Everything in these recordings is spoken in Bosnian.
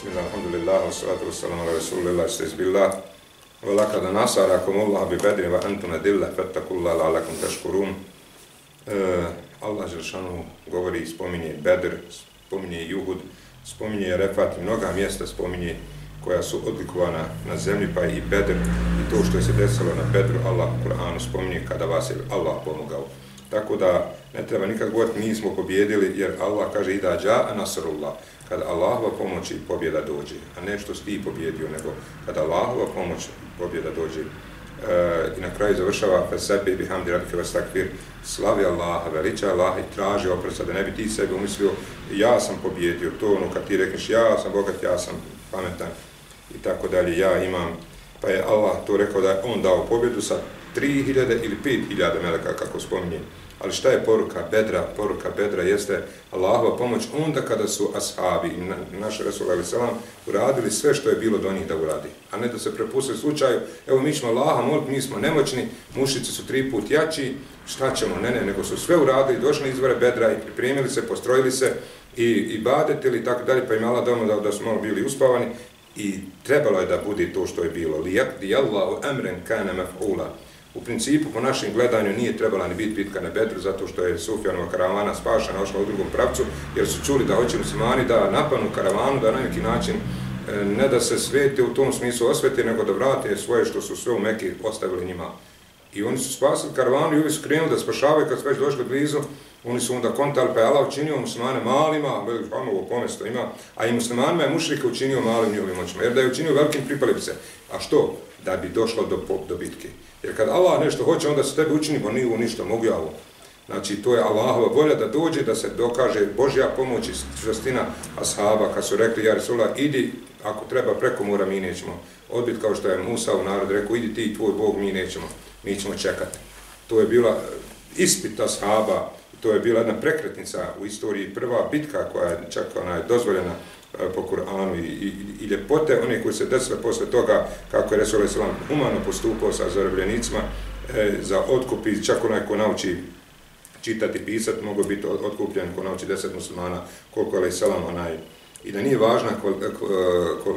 Bismillah, alhamdulillah, wa salatu wa salam ala rasulillah, stajz billah. Wa lakada nasarakum Allah bi bedri wa antum adilla, fattakullah la'alakum tashkurun. Uh, Allah Želšanu govori, spominje Bedr, spominje Juhud, spominje Refat i mnoga mjesta spominje koja su odlikovana na zemlji, pa i Bedr i to što je se desilo na Bedru, Allah u Kur'anu spominje kada vas je Allah pomogao. Tako da ne treba nikad govoriti mi smo pobjedili jer Allah kaže ida dja nasrullah Kad Allahova pomoć i pobjeda dođe, a ne što si ti pobjedio, nego kada Allahova pomoć i pobjeda dođe. E, I na kraju završava pa sebi bihamdi rabike vas takvir slavi Allaha, veliča Allaha i traži oprosta da ne bi ti sebi umislio. Ja sam pobjedio to ono kad ti rekneš ja sam bogat, ja sam pametan i tako dalje, ja imam pa je Allah to rekao da on dao pobjedu sa 3000 ili 5000 meleka kako spominje Ali šta je poruka bedra? Poruka bedra jeste Allahova pomoć onda kada su ashabi i naš Resul Ali Salam uradili sve što je bilo do njih da uradi. A ne da se prepustili slučaju, evo mi ćemo Allaha moliti, mi smo nemoćni, mušici su tri put jači, šta ćemo? Ne, ne, nego su sve uradili, došli izvore bedra i pripremili se, postrojili se i, i badetili i tako dalje, pa im Allah doma da, da su malo bili uspavani i trebalo je da bude to što je bilo. Li di Allahu emren kana maf'ula. U principu, po našem gledanju, nije trebala ni biti bitka na Bedru, zato što je Sufjanova karavana spašana, ošla u drugom pravcu, jer su čuli da hoće muslimani da napanu karavanu, da na neki način e, ne da se svete u tom smislu osvete, nego da vrate svoje što su sve u Meki ostavili njima. I oni su spasili karavanu i uvijek su krenuli da spašavaju kad su već došli blizu. Oni su onda kontali, pa je Allah učinio muslimane malima, veliko ovo pomesto ima, a i muslimanima je mušrika učinio malim njihovim moćima, Jer da je učinio velikim pripali bi se. A što? Da bi došlo do, do bitke. Jer kad Allah nešto hoće, onda se tebi učini, pa bo nije u ništa, mogu ja ovo. Znači, to je Allahova volja da dođe, da se dokaže Božja pomoć i čvrstina ashaba, kad su rekli, ja Resula, idi, ako treba preko mora, mi nećemo Odbit kao što je Musa u narod rekao, idi ti, tvoj Bog, mi nećemo, mi ćemo čekati. To je bila e, ispit ashaba, to je bila jedna prekretnica u istoriji, prva bitka koja je čak ona je dozvoljena eh, po Kur'anu i, i, i ljepote, one koje se desile posle toga, kako je Resul Islam humano postupao sa zarobljenicima e, eh, za otkup i čak onaj ko nauči čitati i pisati, mogu biti otkupljen ko nauči deset muslimana, koliko je Islam onaj, i da nije važna eh,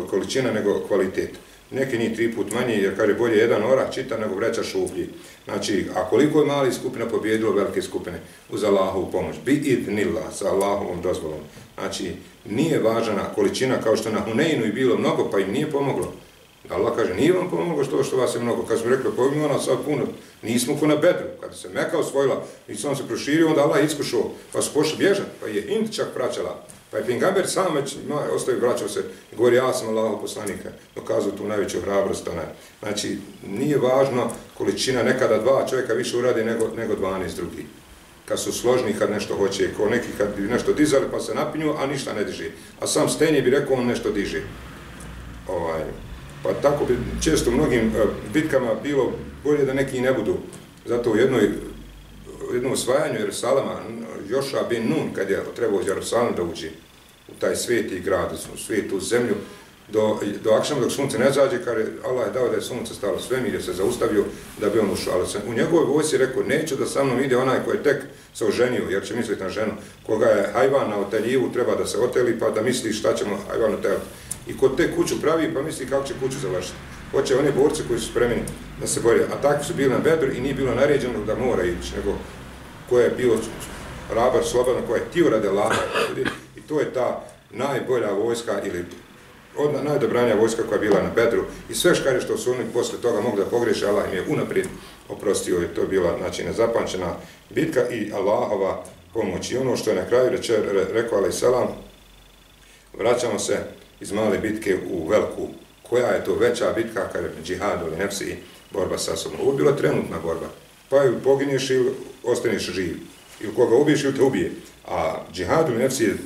količina nego kvalitet neki njih tri put manje, jer kaže bolje jedan orah čita nego vreća šuplji. Znači, a koliko je mali skupina pobjedilo velike skupine uz Allahovu pomoć? Bi id sa Allahovom dozvolom. Znači, nije važna količina kao što na Huneinu i bilo mnogo, pa im nije pomoglo. Allah kaže, nije vam pomoglo što što vas je mnogo. Kad smo rekli, pojmi ona sad puno, nismo ko na bedru. Kada se Meka osvojila, i sam se proširio, onda Allah iskušao, pa su pošli bježati, pa je Ind čak praćala. Pa je Pingamber sam već ostaje vraćao se i govori ja sam Allahov poslanika, dokazao tu najveću hrabrost. Onaj. Znači, nije važno količina nekada dva čovjeka više uradi nego, nego 12 drugi. Kad su složni, kad nešto hoće, ko neki kad bi nešto dizali pa se napinju, a ništa ne diže. A sam stenje bi rekao on nešto diže. Ovaj. Pa tako bi često mnogim uh, bitkama bilo bolje da neki ne budu. Zato u jednoj jednom osvajanju Jerusalama, Joša bin Nun, kad je trebao iz Jerusalima da uđe u taj sveti grad, u svetu zemlju, do, do akšama dok sunce ne zađe, kad je Allah je dao da je sunce stalo svemir, je se zaustavio da bi on ušao. Ali u njegovoj vojci rekao, neću da sa mnom ide onaj koji je tek se oženio, jer će misliti na ženu, koga je hajvan na oteljivu, treba da se oteli, pa da misli šta ćemo hajvan oteliti. I ko te kuću pravi, pa misli kako će kuću završiti. Hoće one borce koji su spremeni da se bore. A takvi su bili na bedru i nije bilo naređeno da mora ići, nego ko je bilo rabar slobodno, koja je tio rade lada. I to je ta najbolja vojska ili odna najdobranja vojska koja je bila na bedru. I sve škare što su oni posle toga mogli da pogreše, Allah im je unaprijed oprostio. I to bila znači, nezapančena bitka i Allahova pomoć. I ono što je na kraju reče, re, rekao Ali Salam, vraćamo se iz male bitke u veliku. Koja je to veća bitka kada je džihad ili nefsi borba sa sobom? Ovo je bila trenutna borba. Pa ju poginješ ili ostaneš živ. Ili koga ubiješ ili te ubije. A džihad u nefsi je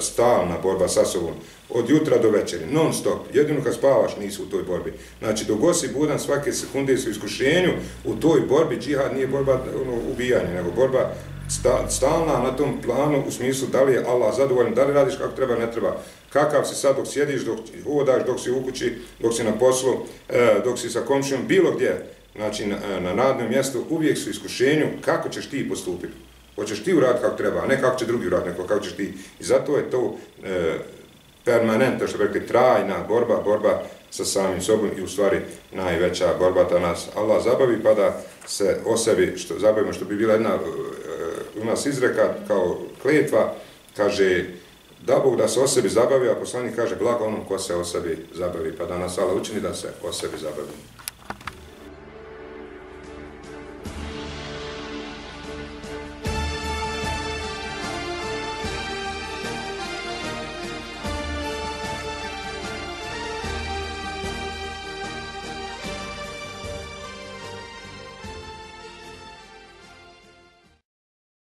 stalna borba sa sobom. Od jutra do večeri, non stop. Jedino kad spavaš nisi u toj borbi. Znači, dok si budan svake sekunde su iskušenju, u toj borbi džihad nije borba ono, ubijanje, nego borba stalna na tom planu u smislu da li je Allah zadovoljan, da li radiš kako treba, ne treba. Kakav si sad dok sjediš, dok hodaš, dok si u kući, dok si na poslu, e, dok si sa komšijom, bilo gdje, znači na, e, na radnom mjestu, uvijek su iskušenju kako ćeš ti postupiti. Hoćeš ti uraditi kako treba, a ne kako će drugi uraditi, nego kako ćeš ti. I zato je to e, permanentno, što bi rekli, trajna borba, borba sa samim sobom i u stvari najveća borba da nas Allah zabavi pa da se o sebi što zabavimo, što bi bila jedna e, u nas izreka kao kletva, kaže da Bog da se o sebi zabavi, a poslanik kaže blago onom ko se o sebi zabavi, pa da nas Allah učini da se o sebi zabavi.